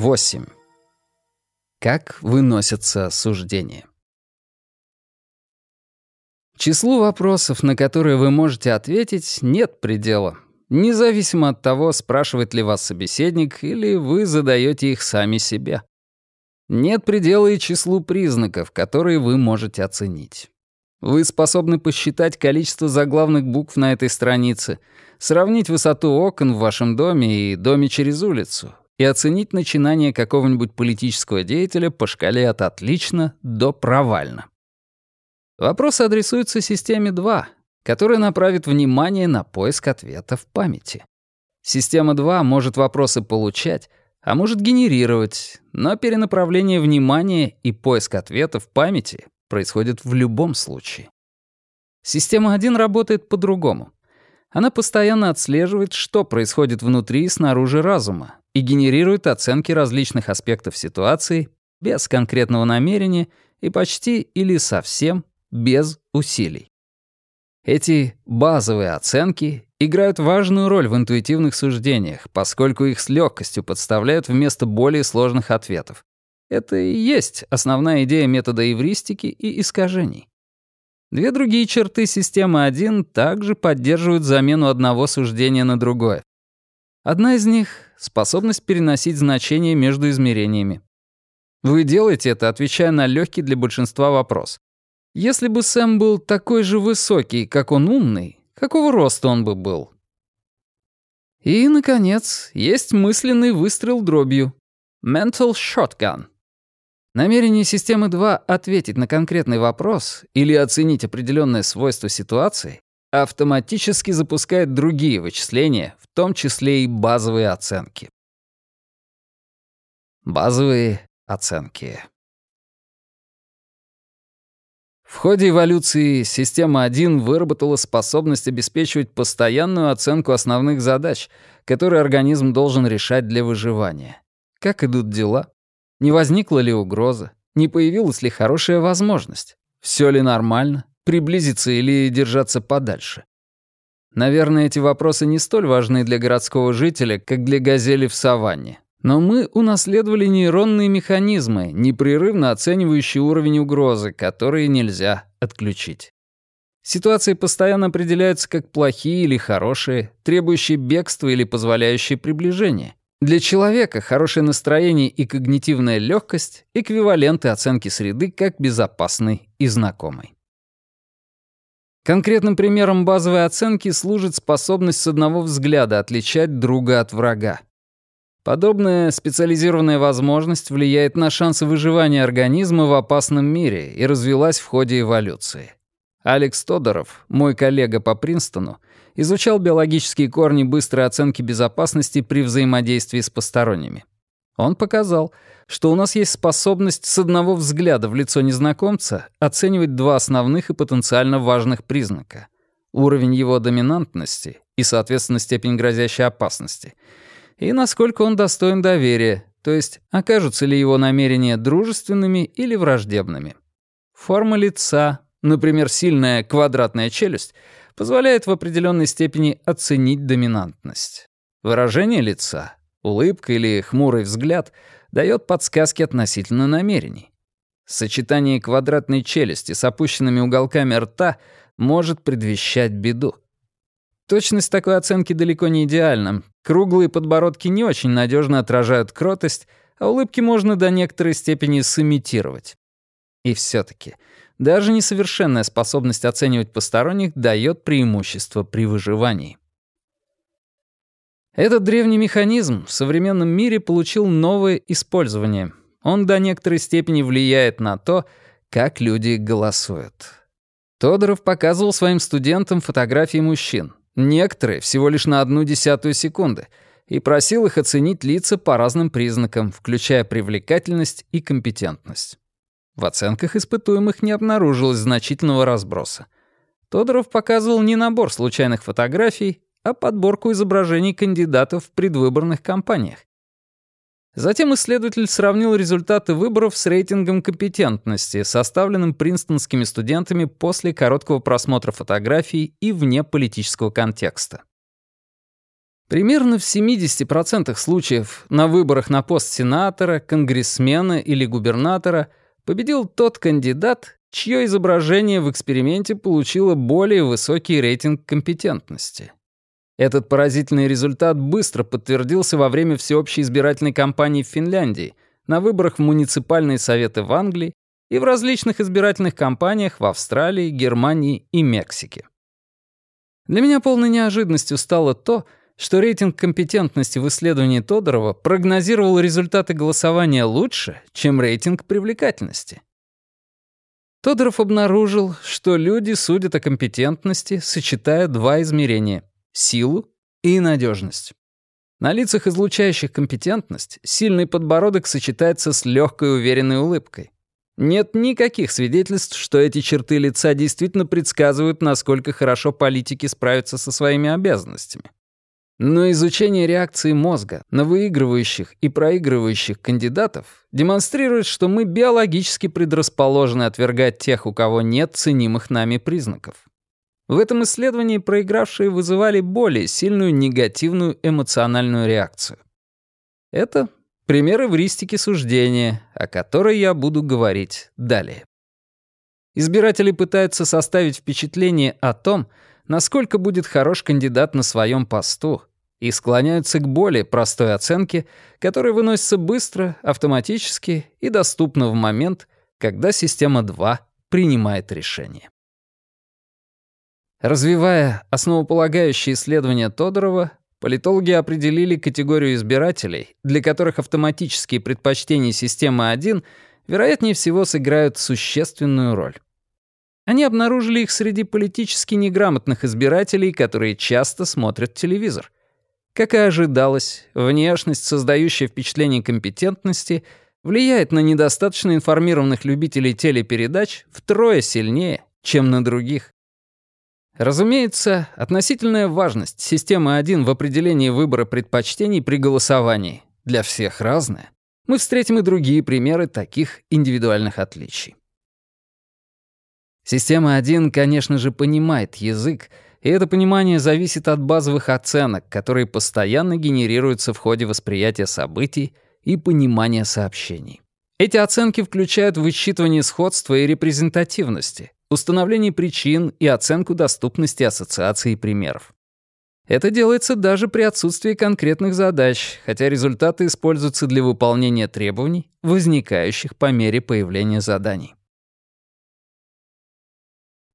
8. Как выносятся суждения? Числу вопросов, на которые вы можете ответить, нет предела. Независимо от того, спрашивает ли вас собеседник, или вы задаете их сами себе. Нет предела и числу признаков, которые вы можете оценить. Вы способны посчитать количество заглавных букв на этой странице, сравнить высоту окон в вашем доме и доме через улицу, и оценить начинание какого-нибудь политического деятеля по шкале от «отлично» до «провально». Вопрос адресуется системе 2, которая направит внимание на поиск ответа в памяти. Система 2 может вопросы получать, а может генерировать, но перенаправление внимания и поиск ответа в памяти происходит в любом случае. Система 1 работает по-другому. Она постоянно отслеживает, что происходит внутри и снаружи разума, и генерирует оценки различных аспектов ситуации без конкретного намерения и почти или совсем без усилий. Эти базовые оценки играют важную роль в интуитивных суждениях, поскольку их с легкостью подставляют вместо более сложных ответов. Это и есть основная идея метода эвристики и искажений. Две другие черты системы 1 также поддерживают замену одного суждения на другое. Одна из них — способность переносить значения между измерениями. Вы делаете это, отвечая на легкий для большинства вопрос. Если бы Сэм был такой же высокий, как он умный, какого роста он бы был? И, наконец, есть мысленный выстрел дробью. Mental shotgun. Намерение системы 2 ответить на конкретный вопрос или оценить определенное свойство ситуации автоматически запускает другие вычисления, в том числе и базовые оценки. Базовые оценки. В ходе эволюции система 1 выработала способность обеспечивать постоянную оценку основных задач, которые организм должен решать для выживания. Как идут дела? Не возникла ли угроза? Не появилась ли хорошая возможность? Все ли нормально? Приблизиться или держаться подальше? Наверное, эти вопросы не столь важны для городского жителя, как для газели в саванне. Но мы унаследовали нейронные механизмы, непрерывно оценивающие уровень угрозы, которые нельзя отключить. Ситуации постоянно определяются как плохие или хорошие, требующие бегства или позволяющие приближение. Для человека хорошее настроение и когнитивная легкость — эквиваленты оценки среды как безопасной и знакомой. Конкретным примером базовой оценки служит способность с одного взгляда отличать друга от врага. Подобная специализированная возможность влияет на шансы выживания организма в опасном мире и развилась в ходе эволюции. Алекс Тодоров, мой коллега по Принстону, изучал биологические корни быстрой оценки безопасности при взаимодействии с посторонними. Он показал, что у нас есть способность с одного взгляда в лицо незнакомца оценивать два основных и потенциально важных признака — уровень его доминантности и, соответственно, степень грозящей опасности — и насколько он достоин доверия, то есть окажутся ли его намерения дружественными или враждебными. Форма лица, например, сильная квадратная челюсть, позволяет в определенной степени оценить доминантность. Выражение лица, улыбка или хмурый взгляд дает подсказки относительно намерений. Сочетание квадратной челюсти с опущенными уголками рта может предвещать беду. Точность такой оценки далеко не идеальна. Круглые подбородки не очень надежно отражают кротость, а улыбки можно до некоторой степени сымитировать. И все таки даже несовершенная способность оценивать посторонних дает преимущество при выживании. Этот древний механизм в современном мире получил новое использование. Он до некоторой степени влияет на то, как люди голосуют. Тодоров показывал своим студентам фотографии мужчин. Некоторые всего лишь на одну десятую секунды, и просил их оценить лица по разным признакам, включая привлекательность и компетентность. В оценках испытуемых не обнаружилось значительного разброса. Тодоров показывал не набор случайных фотографий, а подборку изображений кандидатов в предвыборных кампаниях. Затем исследователь сравнил результаты выборов с рейтингом компетентности, составленным принстонскими студентами после короткого просмотра фотографий и вне политического контекста. Примерно в 70% случаев на выборах на пост сенатора, конгрессмена или губернатора победил тот кандидат, чье изображение в эксперименте получило более высокий рейтинг компетентности. Этот поразительный результат быстро подтвердился во время всеобщей избирательной кампании в Финляндии, на выборах в муниципальные советы в Англии и в различных избирательных кампаниях в Австралии, Германии и Мексике. Для меня полной неожиданностью стало то, что рейтинг компетентности в исследовании Тодорова прогнозировал результаты голосования лучше, чем рейтинг привлекательности. Тодоров обнаружил, что люди судят о компетентности, сочетая два измерения — силу и надежность. На лицах излучающих компетентность сильный подбородок сочетается с легкой уверенной улыбкой. Нет никаких свидетельств, что эти черты лица действительно предсказывают, насколько хорошо политики справятся со своими обязанностями. Но изучение реакции мозга на выигрывающих и проигрывающих кандидатов демонстрирует, что мы биологически предрасположены отвергать тех, у кого нет ценимых нами признаков. В этом исследовании проигравшие вызывали более сильную негативную эмоциональную реакцию. Это пример эвристики суждения, о которой я буду говорить далее. Избиратели пытаются составить впечатление о том, насколько будет хорош кандидат на своем посту, и склоняются к более простой оценке, которая выносится быстро, автоматически и доступна в момент, когда система 2 принимает решение. Развивая основополагающие исследования Тодорова, политологи определили категорию избирателей, для которых автоматические предпочтения системы 1 вероятнее всего сыграют существенную роль. Они обнаружили их среди политически неграмотных избирателей, которые часто смотрят телевизор — как и ожидалось, внешность, создающая впечатление компетентности, влияет на недостаточно информированных любителей телепередач втрое сильнее, чем на других. Разумеется, относительная важность системы 1 в определении выбора предпочтений при голосовании для всех разная. Мы встретим и другие примеры таких индивидуальных отличий. Система 1, конечно же, понимает язык, и это понимание зависит от базовых оценок, которые постоянно генерируются в ходе восприятия событий и понимания сообщений. Эти оценки включают высчитывание сходства и репрезентативности, установление причин и оценку доступности ассоциаций и примеров. Это делается даже при отсутствии конкретных задач, хотя результаты используются для выполнения требований, возникающих по мере появления заданий.